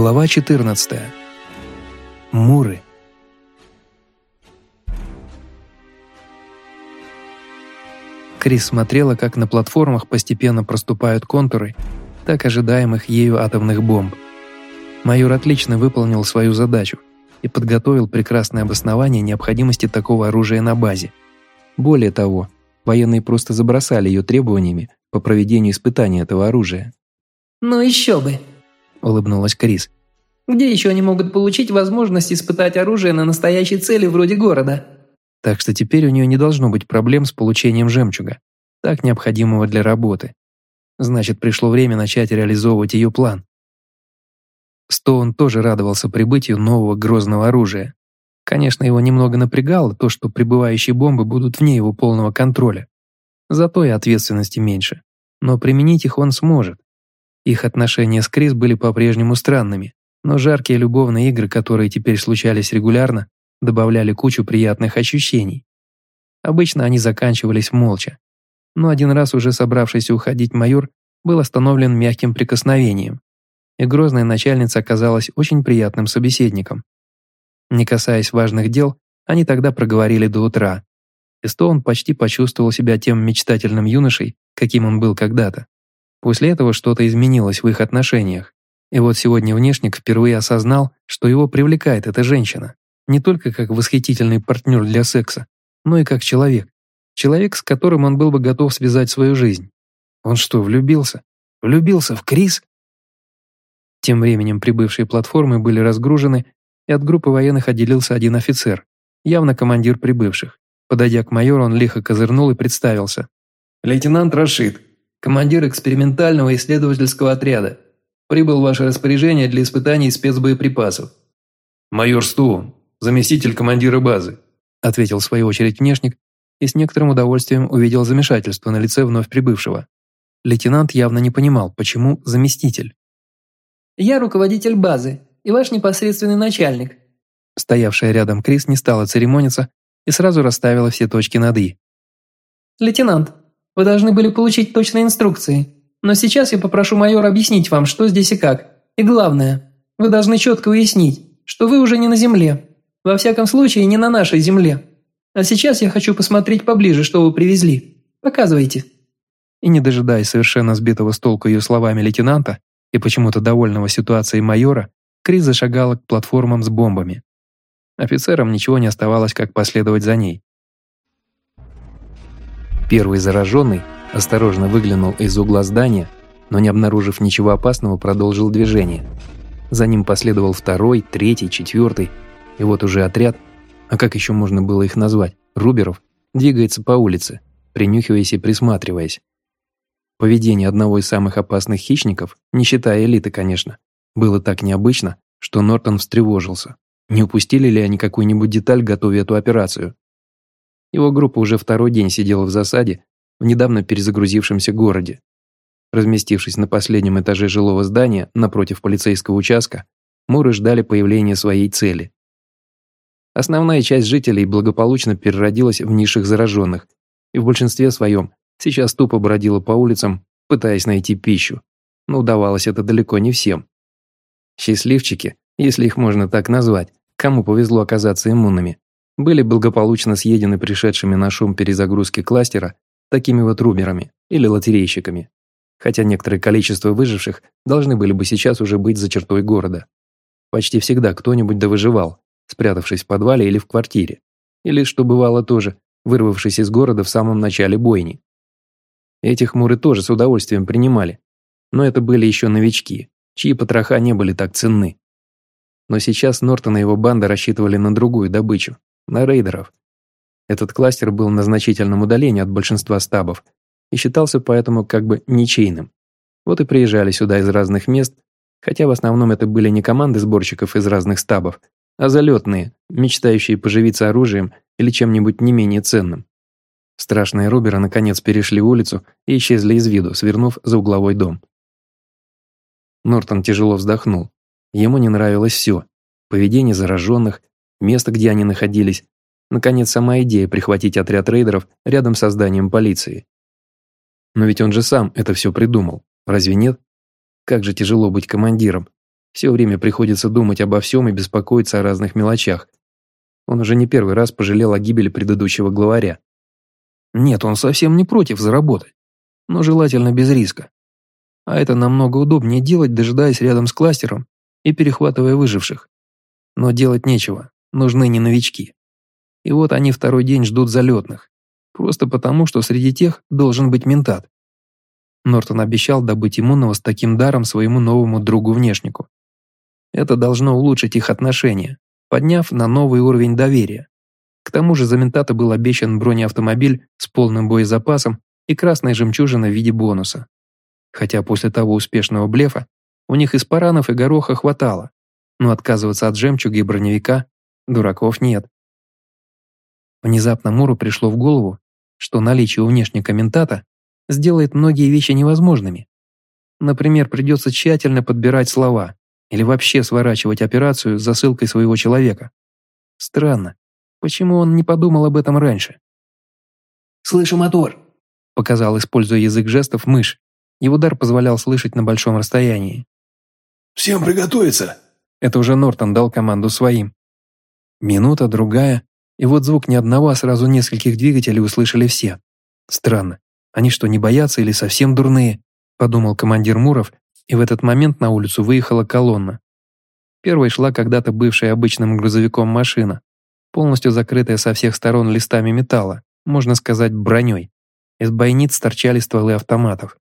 Глава 14. Муры. Крис смотрела, как на платформах постепенно проступают контуры так ожидаемых ею атомных бомб. Майор отлично выполнил свою задачу и подготовил прекрасное обоснование необходимости такого оружия на базе. Более того, военные просто забросали ее требованиями по проведению испытаний этого оружия. «Ну еще бы!» – улыбнулась Крис. «Где еще они могут получить возможность испытать оружие на настоящей цели вроде города?» Так что теперь у нее не должно быть проблем с получением жемчуга, так необходимого для работы. Значит, пришло время начать реализовывать ее план. Стоун тоже радовался прибытию нового грозного оружия. Конечно, его немного напрягало то, что прибывающие бомбы будут вне его полного контроля. Зато и ответственности меньше. Но применить их он сможет. Их отношения с Крис были по-прежнему странными, но жаркие любовные игры, которые теперь случались регулярно, добавляли кучу приятных ощущений. Обычно они заканчивались молча. Но один раз уже собравшийся уходить майор был остановлен мягким прикосновением, и грозная начальница оказалась очень приятным собеседником. Не касаясь важных дел, они тогда проговорили до утра, и Стоун почти почувствовал себя тем мечтательным юношей, каким он был когда-то. После этого что-то изменилось в их отношениях. И вот сегодня внешник впервые осознал, что его привлекает эта женщина. Не только как восхитительный партнер для секса, но и как человек. Человек, с которым он был бы готов связать свою жизнь. Он что, влюбился? Влюбился в Крис? Тем временем прибывшие платформы были разгружены, и от группы военных отделился один офицер, явно командир прибывших. Подойдя к майору, он лихо козырнул и представился. «Лейтенант Рашид, командир экспериментального исследовательского отряда. Прибыл в ваше распоряжение для испытаний спецбоеприпасов». «Майор Стоун, заместитель командира базы», ответил в свою очередь внешник и с некоторым удовольствием увидел замешательство на лице вновь прибывшего. Лейтенант явно не понимал, почему заместитель. «Я руководитель базы и ваш непосредственный начальник». Стоявшая рядом Крис не стала церемониться и сразу расставила все точки над «и». «Лейтенант, вы должны были получить точные инструкции. Но сейчас я попрошу майора объяснить вам, что здесь и как. И главное, вы должны четко уяснить, что вы уже не на земле. Во всяком случае, не на нашей земле. А сейчас я хочу посмотреть поближе, что вы привезли. Показывайте». И не дожидаясь совершенно сбитого с толку ее словами лейтенанта и почему-то довольного ситуацией майора, Крис зашагала к платформам с бомбами. Офицерам ничего не оставалось, как последовать за ней. Первый зараженный осторожно выглянул из угла здания, но не обнаружив ничего опасного, продолжил движение. За ним последовал второй, третий, четвертый, и вот уже отряд, а как еще можно было их назвать, руберов, двигается по улице, принюхиваясь и присматриваясь. Поведение одного из самых опасных хищников, не считая элиты, конечно, было так необычно, что Нортон встревожился. Не упустили ли они какую-нибудь деталь, готовя эту операцию? Его группа уже второй день сидела в засаде в недавно перезагрузившемся городе. Разместившись на последнем этаже жилого здания напротив полицейского участка, Муры ждали появления своей цели. Основная часть жителей благополучно переродилась в низших зараженных и в большинстве своем сейчас тупо бродила по улицам, пытаясь найти пищу. Но удавалось это далеко не всем. Счастливчики, если их можно так назвать, кому повезло оказаться иммунными, были благополучно съедены пришедшими на шум перезагрузки кластера такими вот руберами или лотерейщиками, хотя некоторое количество выживших должны были бы сейчас уже быть за чертой города. Почти всегда кто-нибудь довыживал, спрятавшись в подвале или в квартире, или, что бывало тоже, вырвавшись из города в самом начале бойни. Этих муры тоже с удовольствием принимали, но это были еще новички, чьи потроха не были так ценны. Но сейчас Нортон и его банда рассчитывали на другую добычу, на рейдеров. Этот кластер был на значительном удалении от большинства стабов и считался поэтому как бы ничейным. Вот и приезжали сюда из разных мест, хотя в основном это были не команды сборщиков из разных стабов, а залетные, мечтающие поживиться оружием или чем-нибудь не менее ценным. Страшные руберы наконец перешли улицу и исчезли из виду, свернув за угловой дом. Нортон тяжело вздохнул. Ему не нравилось все. Поведение зараженных, место, где они находились, наконец, сама идея прихватить отряд рейдеров рядом с зданием полиции. Но ведь он же сам это все придумал, разве нет? Как же тяжело быть командиром. Все время приходится думать обо всем и беспокоиться о разных мелочах. Он уже не первый раз пожалел о гибели предыдущего главаря. Нет, он совсем не против заработать, но желательно без риска. А это намного удобнее делать, дожидаясь рядом с кластером и перехватывая выживших. Но делать нечего, нужны не новички. И вот они второй день ждут залетных. Просто потому, что среди тех должен быть ментат. Нортон обещал добыть иммунного с таким даром своему новому другу-внешнику. Это должно улучшить их отношения, подняв на новый уровень доверия. К тому же за ментата был обещан бронеавтомобиль с полным боезапасом и красной жемчужиной в виде бонуса. Хотя после того успешного блефа у них из паранов и гороха хватало, но отказываться от жемчуга и броневика дураков нет. Внезапно Муру пришло в голову, что наличие у внешнего ментата сделает многие вещи невозможными. Например, придется тщательно подбирать слова или вообще сворачивать операцию с засылкой своего человека. Странно, почему он не подумал об этом раньше? «Слышу мотор», — показал, используя язык жестов, мышь. Его дар позволял слышать на большом расстоянии. «Всем приготовиться!» Это уже Нортон дал команду своим. Минута, другая, и вот звук не одного, а сразу нескольких двигателей услышали все. Странно, они что, не боятся или совсем дурные? Подумал командир Муров, и в этот момент на улицу выехала колонна. Первой шла когда-то бывшая обычным грузовиком машина, полностью закрытая со всех сторон листами металла, можно сказать, броней. Из бойниц торчали стволы автоматов.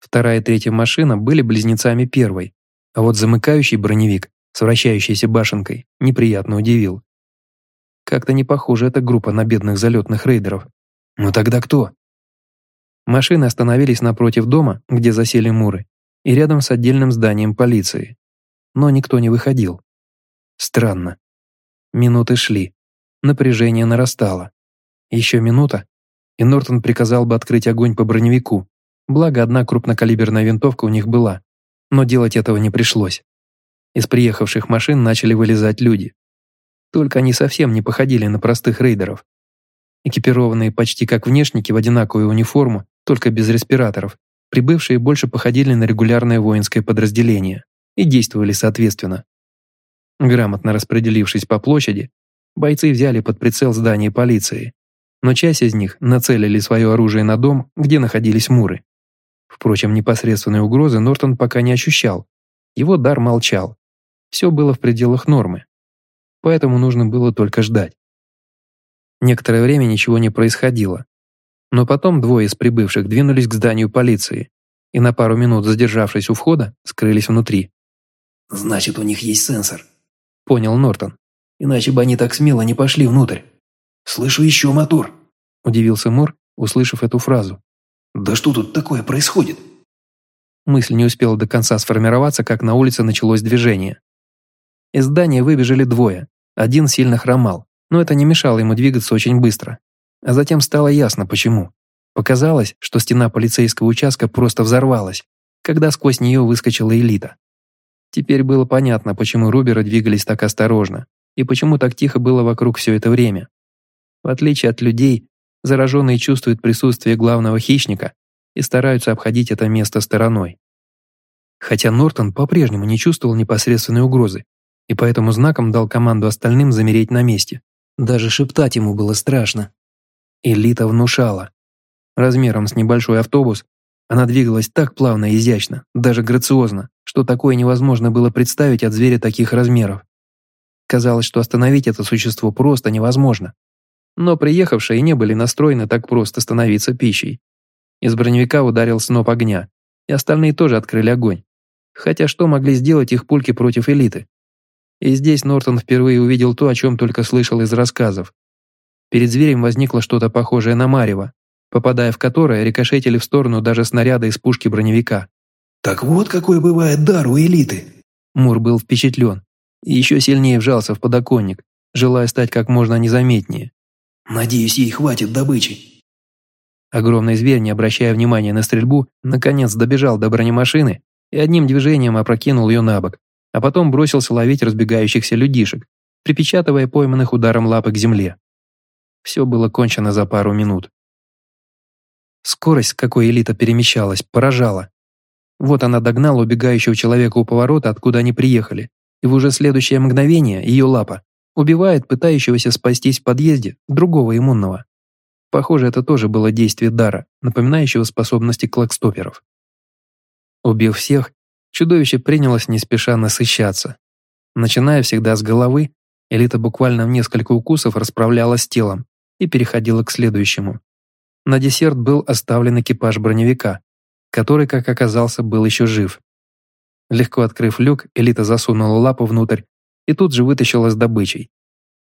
Вторая и третья машина были близнецами первой, а вот замыкающий броневик с вращающейся башенкой неприятно удивил. Как-то не похоже эта группа на бедных залетных рейдеров. Ну тогда кто? Машины остановились напротив дома, где засели муры, и рядом с отдельным зданием полиции. Но никто не выходил. Странно. Минуты шли. Напряжение нарастало. Еще минута, и Нортон приказал бы открыть огонь по броневику. Благо, одна крупнокалиберная винтовка у них была. Но делать этого не пришлось. Из приехавших машин начали вылезать люди. Только они совсем не походили на простых рейдеров. Экипированные почти как внешники в одинаковую униформу, только без респираторов, прибывшие больше походили на регулярное воинское подразделение и действовали соответственно. Грамотно распределившись по площади, бойцы взяли под прицел здание полиции, но часть из них нацелили свое оружие на дом, где находились муры. Впрочем, непосредственной угрозы Нортон пока не ощущал. Его дар молчал. Все было в пределах нормы поэтому нужно было только ждать. Некоторое время ничего не происходило. Но потом двое из прибывших двинулись к зданию полиции и на пару минут, задержавшись у входа, скрылись внутри. «Значит, у них есть сенсор», — понял Нортон. «Иначе бы они так смело не пошли внутрь. Слышу еще мотор», — удивился Мур, услышав эту фразу. «Да что тут такое происходит?» Мысль не успела до конца сформироваться, как на улице началось движение. Из здания выбежали двое. Один сильно хромал, но это не мешало ему двигаться очень быстро. А затем стало ясно, почему. Показалось, что стена полицейского участка просто взорвалась, когда сквозь нее выскочила элита. Теперь было понятно, почему Руберы двигались так осторожно, и почему так тихо было вокруг все это время. В отличие от людей, зараженные чувствуют присутствие главного хищника и стараются обходить это место стороной. Хотя Нортон по-прежнему не чувствовал непосредственной угрозы, и поэтому знаком дал команду остальным замереть на месте. Даже шептать ему было страшно. Элита внушала. Размером с небольшой автобус, она двигалась так плавно и изящно, даже грациозно, что такое невозможно было представить от зверя таких размеров. Казалось, что остановить это существо просто невозможно. Но приехавшие не были настроены так просто становиться пищей. Из броневика ударил сноп огня, и остальные тоже открыли огонь. Хотя что могли сделать их пульки против элиты? И здесь Нортон впервые увидел то, о чем только слышал из рассказов. Перед зверем возникло что-то похожее на марево, попадая в которое рикошетили в сторону даже снаряда из пушки броневика. «Так вот какой бывает дар у элиты!» Мур был впечатлен и еще сильнее вжался в подоконник, желая стать как можно незаметнее. «Надеюсь, ей хватит добычи». Огромный зверь, не обращая внимания на стрельбу, наконец добежал до бронемашины и одним движением опрокинул ее на бок, а потом бросился ловить разбегающихся людишек, припечатывая пойманных ударом лапы к земле. Все было кончено за пару минут. Скорость, какой элита перемещалась, поражала. Вот она догнала убегающего человека у поворота, откуда они приехали, и в уже следующее мгновение ее лапа убивает пытающегося спастись в подъезде другого иммунного. Похоже, это тоже было действие дара, напоминающего способности клокстоперов. Убив всех, чудовище принялось не спеша насыщаться. Начиная всегда с головы, элита буквально в несколько укусов расправлялась с телом и переходила к следующему. На десерт был оставлен экипаж броневика, который, как оказался, был еще жив. Легко открыв люк, элита засунула лапу внутрь и тут же вытащила с добычей.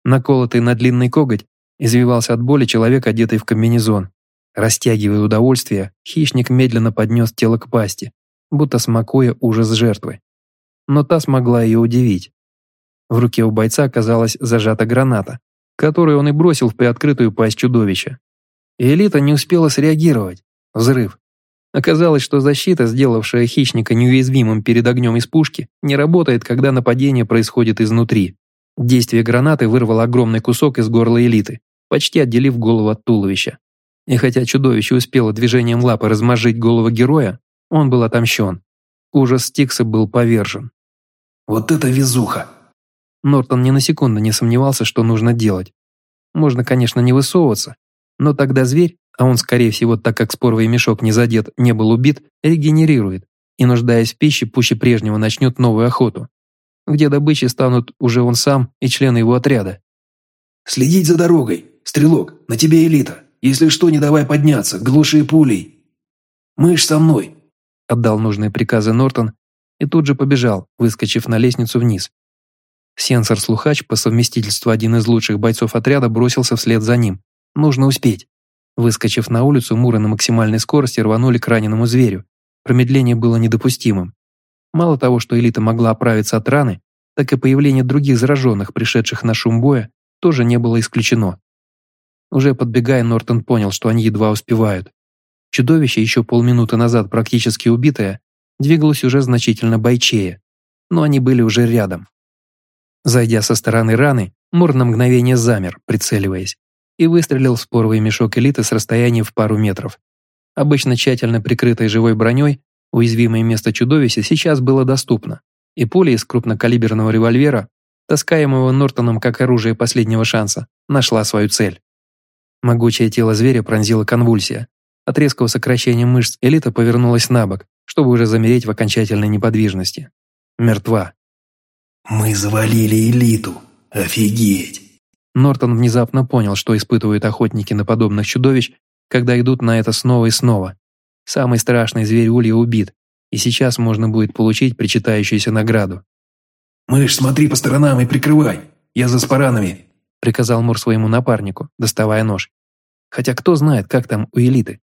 Наколотый на длинный коготь извивался от боли человек, одетый в комбинезон. Растягивая удовольствие, хищник медленно поднес тело к пасти, будто смакуя ужас жертвы. Но та смогла ее удивить. В руке у бойца оказалась зажата граната, которую он и бросил в приоткрытую пасть чудовища. Элита не успела среагировать. Взрыв. Оказалось, что защита, сделавшая хищника неуязвимым перед огнем из пушки, не работает, когда нападение происходит изнутри. Действие гранаты вырвало огромный кусок из горла элиты, почти отделив голову от туловища. И хотя чудовище успело движением лапы размозжить голову героя, он был отомщен. Ужас Стикса был повержен. «Вот это везуха!» Нортон ни на секунду не сомневался, что нужно делать. Можно, конечно, не высовываться, но тогда зверь, а он, скорее всего, так как споровый мешок не задет, не был убит, регенерирует и, нуждаясь в пище, пуще прежнего начнет новую охоту, где добычей станут уже он сам и члены его отряда. «Следить за дорогой! Стрелок, на тебе элита! Если что, не давай подняться, глуши пулей! Мышь со мной!» Отдал нужные приказы Нортон и тут же побежал, выскочив на лестницу вниз. Сенсор-слухач, по совместительству один из лучших бойцов отряда, бросился вслед за ним. Нужно успеть. Выскочив на улицу, муры на максимальной скорости рванули к раненому зверю. Промедление было недопустимым. Мало того, что элита могла оправиться от раны, так и появление других зараженных, пришедших на шум боя, тоже не было исключено. Уже подбегая, Нортон понял, что они едва успевают. Чудовище, еще полминуты назад практически убитое, двигалось уже значительно бойчее, но они были уже рядом. Зайдя со стороны раны, Мур на мгновение замер, прицеливаясь, и выстрелил в споровый мешок элиты с расстояния в пару метров. Обычно тщательно прикрытой живой броней, уязвимое место чудовища сейчас было доступно, и пуля из крупнокалиберного револьвера, таскаемого Нортоном как оружие последнего шанса, нашла свою цель. Могучее тело зверя пронзила конвульсия. От резкого сокращения мышц элита повернулась на бок, чтобы уже замереть в окончательной неподвижности. Мертва. «Мы завалили элиту! Офигеть!» Нортон внезапно понял, что испытывают охотники на подобных чудовищ, когда идут на это снова и снова. Самый страшный зверь Улья убит, и сейчас можно будет получить причитающуюся награду. «Мышь, смотри по сторонам и прикрывай! Я за спаранами!» приказал Мур своему напарнику, доставая нож. Хотя кто знает, как там у элиты.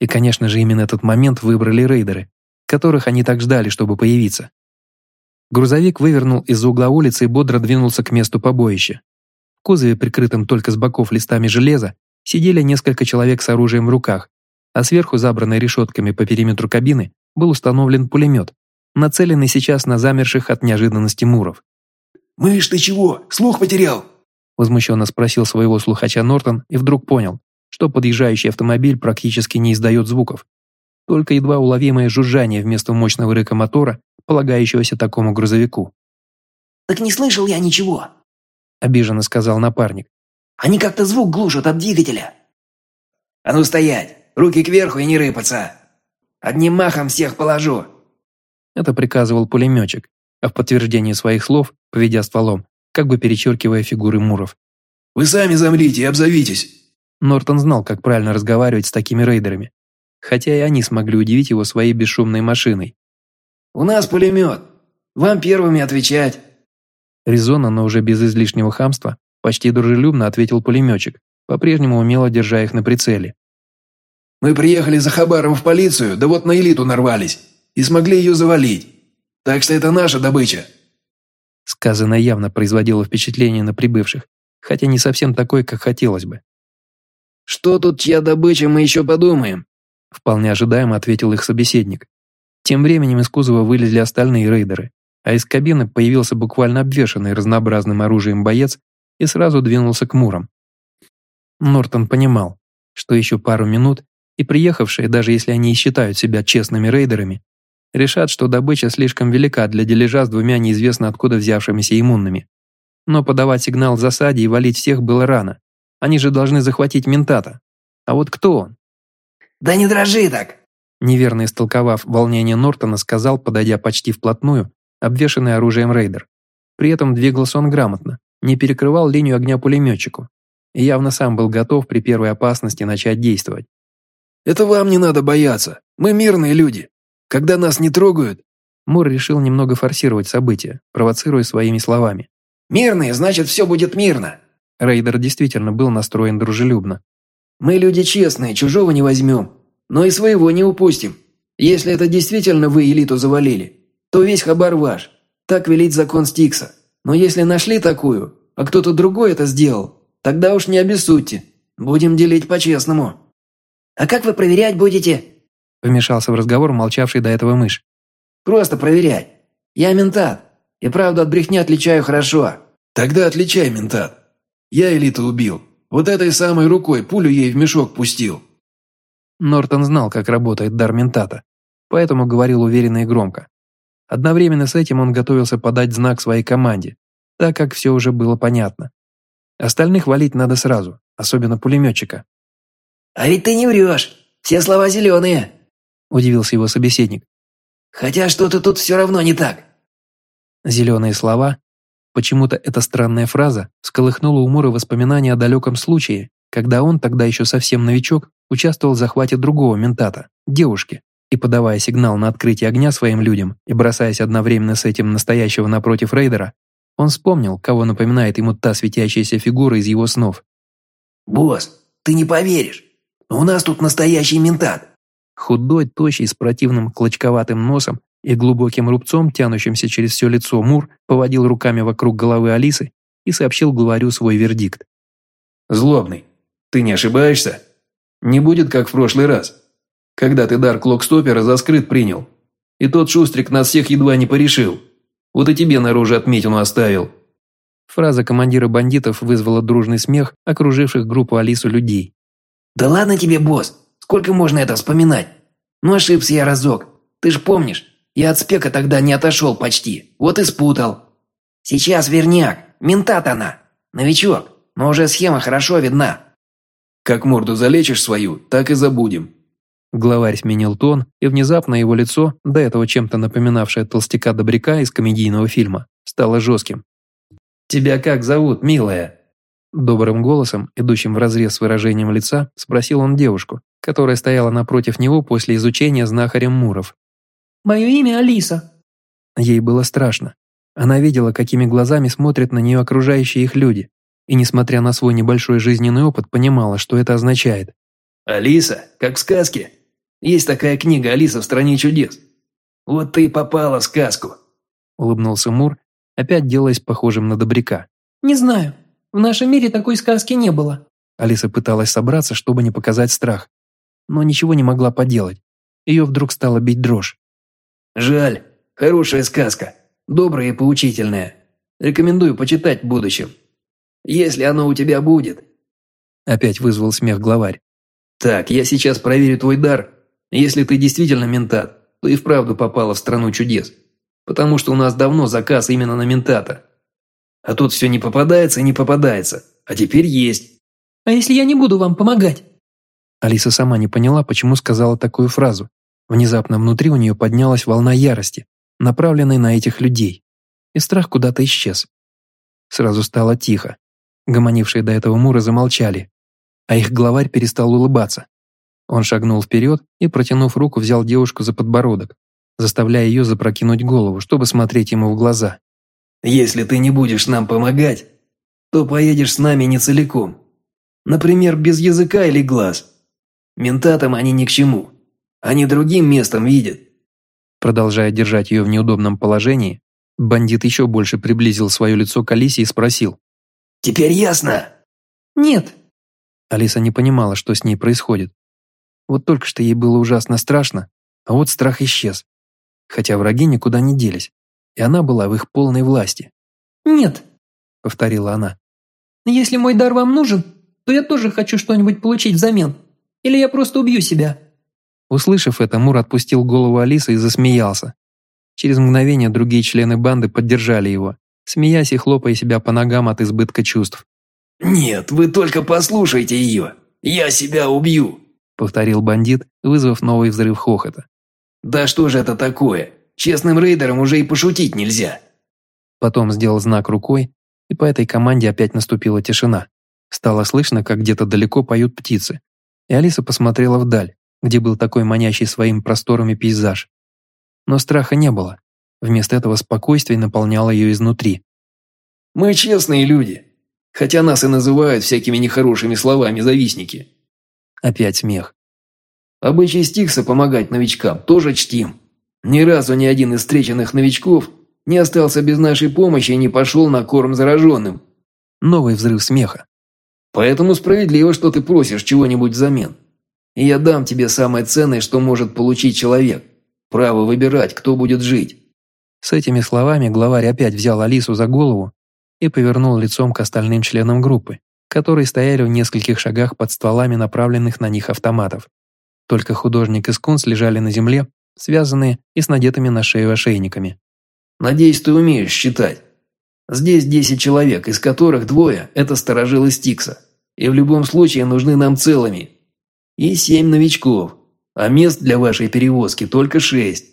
И, конечно же, именно этот момент выбрали рейдеры, которых они так ждали, чтобы появиться. Грузовик вывернул из-за угла улицы и бодро двинулся к месту побоища кузове, прикрытом только с боков листами железа, сидели несколько человек с оружием в руках, а сверху, забранной решетками по периметру кабины, был установлен пулемет, нацеленный сейчас на замерших от неожиданности муров. «Мышь, ты чего? Слух потерял?» Возмущенно спросил своего слухача Нортон и вдруг понял, что подъезжающий автомобиль практически не издает звуков. Только едва уловимое жужжание вместо мощного рыка мотора, полагающегося такому грузовику. «Так не слышал я ничего», обиженно сказал напарник. «Они как-то звук глушат от двигателя». «А ну стоять! Руки кверху и не рыпаться! Одним махом всех положу!» Это приказывал пулеметчик, а в подтверждение своих слов, поведя стволом, как бы перечеркивая фигуры муров. «Вы сами замрите и обзовитесь!» Нортон знал, как правильно разговаривать с такими рейдерами, хотя и они смогли удивить его своей бесшумной машиной. «У нас пулемет! Вам первыми отвечать!» Резонно, но уже без излишнего хамства, почти дружелюбно ответил пулеметчик, по-прежнему умело держа их на прицеле. «Мы приехали за Хабаром в полицию, да вот на элиту нарвались, и смогли ее завалить. Так что это наша добыча». Сказанное явно производило впечатление на прибывших, хотя не совсем такой, как хотелось бы. «Что тут чья добыча, мы еще подумаем», вполне ожидаемо ответил их собеседник. Тем временем из кузова вылезли остальные рейдеры, а из кабины появился буквально обвешанный разнообразным оружием боец и сразу двинулся к мурам. Нортон понимал, что еще пару минут, И приехавшие, даже если они и считают себя честными рейдерами, решат, что добыча слишком велика для дележа с двумя неизвестно откуда взявшимися иммунными. Но подавать сигнал в засаде и валить всех было рано. Они же должны захватить ментата. А вот кто он? «Да не дрожи так!» Неверно истолковав волнение Нортона, сказал, подойдя почти вплотную, обвешанный оружием рейдер. При этом двигался он грамотно, не перекрывал линию огня пулеметчику и явно сам был готов при первой опасности начать действовать. «Это вам не надо бояться. Мы мирные люди. Когда нас не трогают...» Мур решил немного форсировать события, провоцируя своими словами. «Мирные, значит, все будет мирно». Рейдер действительно был настроен дружелюбно. «Мы люди честные, чужого не возьмем, но и своего не упустим. Если это действительно вы элиту завалили, то весь хабар ваш. Так велит закон Стикса. Но если нашли такую, а кто-то другой это сделал, тогда уж не обессудьте. Будем делить по-честному». «А как вы проверять будете?» Вмешался в разговор молчавший до этого мышь. «Просто проверять. Я ментат, и правду от брехни отличаю хорошо». «Тогда отличай, ментат. Я элиту убил. Вот этой самой рукой пулю ей в мешок пустил». Нортон знал, как работает дар ментата, поэтому говорил уверенно и громко. Одновременно с этим он готовился подать знак своей команде, так как все уже было понятно. Остальных валить надо сразу, особенно пулеметчика. «А ведь ты не врешь. Все слова зеленые», – удивился его собеседник. «Хотя что-то тут все равно не так». Зеленые слова. Почему-то эта странная фраза всколыхнула у Мура воспоминания о далеком случае, когда он, тогда еще совсем новичок, участвовал в захвате другого ментата, девушки, и подавая сигнал на открытие огня своим людям и бросаясь одновременно с этим настоящего напротив рейдера, он вспомнил, кого напоминает ему та светящаяся фигура из его снов. «Босс, ты не поверишь, но у нас тут настоящий ментат». Худой, тощий, с противным клочковатым носом и глубоким рубцом, тянущимся через все лицо Мур, поводил руками вокруг головы Алисы и сообщил главарю свой вердикт. «Злобный, ты не ошибаешься? Не будет, как в прошлый раз, когда ты дар Клокстопера за скрыт принял. И тот шустрик нас всех едва не порешил. Вот и тебе наружу отметину оставил». Фраза командира бандитов вызвала дружный смех окруживших группу Алису людей. «Да ладно тебе, босс, сколько можно это вспоминать? Ну ошибся я разок. Ты ж помнишь, я от спека тогда не отошел почти, вот и спутал. Сейчас верняк, ментат она. Новичок, но уже схема хорошо видна». «Как морду залечишь свою, так и забудем», Главарь сменил тон, и внезапно его лицо, до этого чем-то напоминавшее толстяка-добряка из комедийного фильма, стало жестким. «Тебя как зовут, милая?» Добрым голосом, идущим вразрез с выражением лица, спросил он девушку, которая стояла напротив него после изучения знахарем Муров. «Мое имя Алиса». Ей было страшно. Она видела, какими глазами смотрят на нее окружающие их люди, и, несмотря на свой небольшой жизненный опыт, понимала, что это означает. «Алиса, как в сказке?» Есть такая книга «Алиса в стране чудес». Вот ты и попала в сказку», – улыбнулся Мур, опять делаясь похожим на добряка. «Не знаю. В нашем мире такой сказки не было». Алиса пыталась собраться, чтобы не показать страх, но ничего не могла поделать. Ее вдруг стала бить дрожь. «Жаль. Хорошая сказка. Добрая и поучительная. Рекомендую почитать в будущем. Если оно у тебя будет». Опять вызвал смех главарь. «Так, я сейчас проверю твой дар если ты действительно ментат, то и вправду попала в страну чудес. Потому что у нас давно заказ именно на ментата. А тут все не попадается и не попадается. А теперь есть. А если я не буду вам помогать? Алиса сама не поняла, почему сказала такую фразу. Внезапно внутри у нее поднялась волна ярости, направленной на этих людей. И страх куда-то исчез. Сразу стало тихо. Гомонившие до этого муры замолчали, а их главарь перестал улыбаться. Он шагнул вперед и, протянув руку, взял девушку за подбородок, заставляя ее запрокинуть голову, чтобы смотреть ему в глаза. «Если ты не будешь нам помогать, то поедешь с нами не целиком. Например, без языка или глаз. Ментатам они ни к чему. Они другим местом видят». Продолжая держать ее в неудобном положении, бандит еще больше приблизил свое лицо к Алисе и спросил. «Теперь ясно?» «Нет». Алиса не понимала, что с ней происходит. Вот только что ей было ужасно страшно, а вот страх исчез. Хотя враги никуда не делись, и она была в их полной власти. «Нет», — повторила она. «Если мой дар вам нужен, то я тоже хочу что-нибудь получить взамен. или я просто убью себя». Услышав это, Мур отпустил голову Алисы и засмеялся. Через мгновение другие члены банды поддержали его, смеясь и хлопая себя по ногам от избытка чувств. «Нет, вы только послушайте ее! Я себя убью!» повторил бандит, вызвав новый взрыв хохота. «Да что же это такое? Честным рейдерам уже и пошутить нельзя!» Потом сделал знак рукой, и по этой команде опять наступила тишина. Стало слышно, как где-то далеко поют птицы. И Алиса посмотрела вдаль, где был такой манящий своим просторами пейзаж. Но страха не было. Вместо этого спокойствие наполняло ее изнутри. «Мы честные люди, хотя нас и называют всякими нехорошими словами завистники». Опять смех. «Обычай Стикса помогать новичкам тоже чтим. Ни разу ни один из встреченных новичков не остался без нашей помощи и не пошел на корм зараженным». Новый взрыв смеха. «Поэтому справедливо, что ты просишь чего-нибудь взамен. И я дам тебе самое ценное, что может получить человек. Право выбирать, кто будет жить». С этими словами главарь опять взял Алису за голову и повернул лицом к остальным членам группы, которые стояли в нескольких шагах под стволами направленных на них автоматов. Только художник и скунс лежали на земле, связанные и с надетыми на шею ошейниками. «Надеюсь, ты умеешь считать. Здесь десять человек, из которых двое – это сторожилы Стикса, и в любом случае нужны нам целыми. И семь новичков, а мест для вашей перевозки только шесть.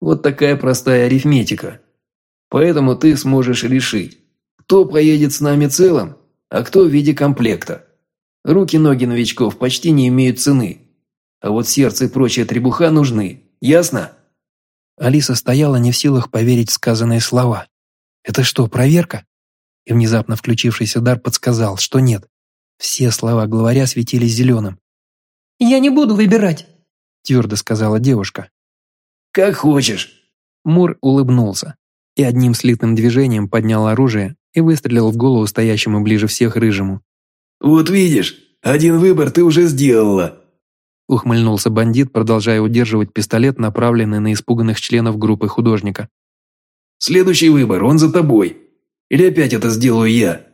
Вот такая простая арифметика. Поэтому ты сможешь решить, кто поедет с нами целым, а кто в виде комплекта. Руки-ноги новичков почти не имеют цены, а вот сердце и прочая требуха нужны, ясно?» Алиса стояла не в силах поверить в сказанные слова. «Это что, проверка?» И внезапно включившийся дар подсказал, что нет. Все слова главаря светились зеленым. «Я не буду выбирать», – твердо сказала девушка. «Как хочешь». Мур улыбнулся и одним слитным движением поднял оружие и выстрелил в голову стоящему ближе всех рыжему. «Вот видишь, один выбор ты уже сделала», ухмыльнулся бандит, продолжая удерживать пистолет, направленный на испуганных членов группы художника. «Следующий выбор, он за тобой. Или опять это сделаю я?»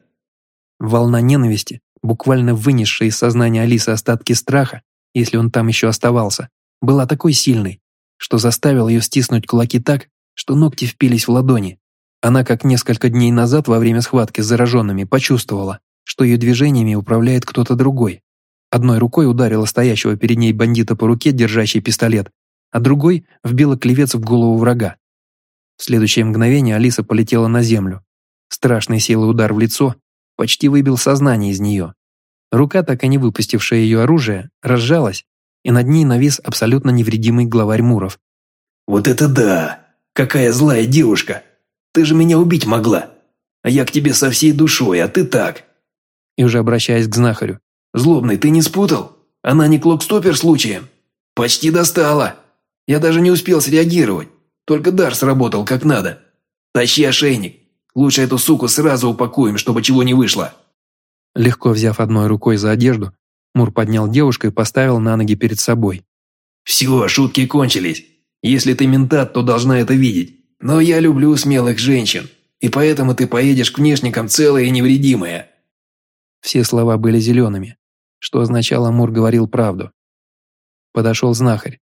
Волна ненависти, буквально вынесшая из сознания Алисы остатки страха, если он там еще оставался, была такой сильной, что заставил ее стиснуть кулаки так, что ногти впились в ладони. Она, как несколько дней назад во время схватки с зараженными, почувствовала, что ее движениями управляет кто-то другой. Одной рукой ударила стоящего перед ней бандита по руке, держащий пистолет, а другой вбила клевец в голову врага. В следующее мгновение Алиса полетела на землю. Страшный силой удар в лицо почти выбил сознание из нее. Рука, так и не выпустившая ее оружие, разжалась, и над ней навис абсолютно невредимый главарь Муров. «Вот это да! Какая злая девушка! Ты же меня убить могла! А я к тебе со всей душой, а ты так!» И уже обращаясь к знахарю. «Злобный, ты не спутал? Она не клокстопер случаем? Почти достала! Я даже не успел среагировать, только дар сработал как надо. Тащи ошейник, лучше эту суку сразу упакуем, чтобы чего не вышло!» Легко взяв одной рукой за одежду, Мур поднял девушку и поставил на ноги перед собой. «Все, шутки кончились. Если ты ментат, то должна это видеть. Но я люблю смелых женщин, и поэтому ты поедешь к внешникам целая и невредимая». Все слова были зелеными, что означало Мур говорил правду. Подошел знахарь,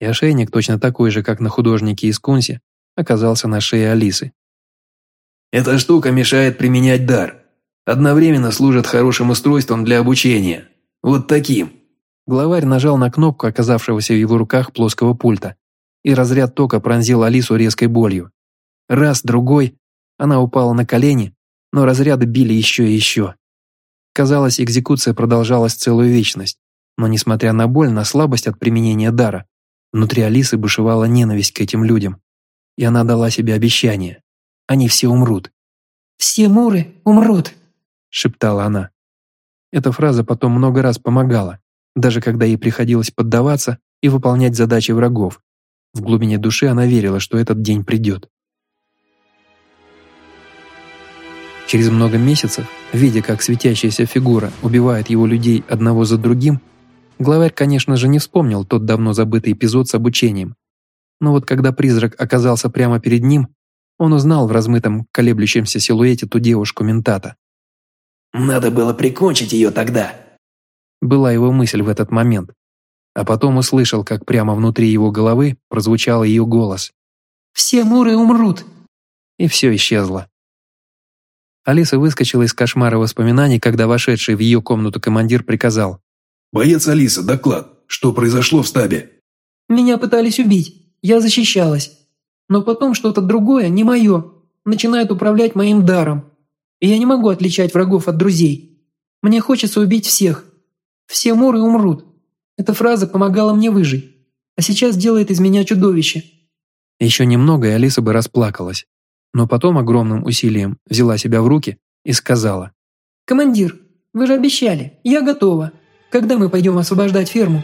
и ошейник, точно такой же, как на художнике из Кунси, оказался на шее Алисы. «Эта штука мешает применять дар одновременно служат хорошим устройством для обучения. Вот таким». Главарь нажал на кнопку, оказавшегося в его руках плоского пульта, и разряд тока пронзил Алису резкой болью. Раз, другой, она упала на колени, но разряды били еще и еще. Казалось, экзекуция продолжалась целую вечность, но несмотря на боль, на слабость от применения дара, внутри Алисы бушевала ненависть к этим людям, и она дала себе обещание. Они все умрут. «Все муры умрут», – шептала она. Эта фраза потом много раз помогала, даже когда ей приходилось поддаваться и выполнять задачи врагов. В глубине души она верила, что этот день придет. Через много месяцев, видя, как светящаяся фигура убивает его людей одного за другим, главарь, конечно же, не вспомнил тот давно забытый эпизод с обучением. Но вот когда призрак оказался прямо перед ним, он узнал в размытом колеблющемся силуэте ту девушку-ментата. Надо было прикончить ее тогда. Была его мысль в этот момент. А потом услышал, как прямо внутри его головы прозвучал ее голос. «Все муры умрут!» И все исчезло. Алиса выскочила из кошмара воспоминаний, когда вошедший в ее комнату командир приказал. «Боец Алиса, доклад. Что произошло в стабе?» «Меня пытались убить. Я защищалась. Но потом что-то другое, не мое, начинает управлять моим даром. И я не могу отличать врагов от друзей. Мне хочется убить всех. Все муры умрут. Эта фраза помогала мне выжить. А сейчас делает из меня чудовище». Еще немного, и Алиса бы расплакалась. Но потом огромным усилием взяла себя в руки и сказала. «Командир, вы же обещали, я готова. Когда мы пойдем освобождать ферму?»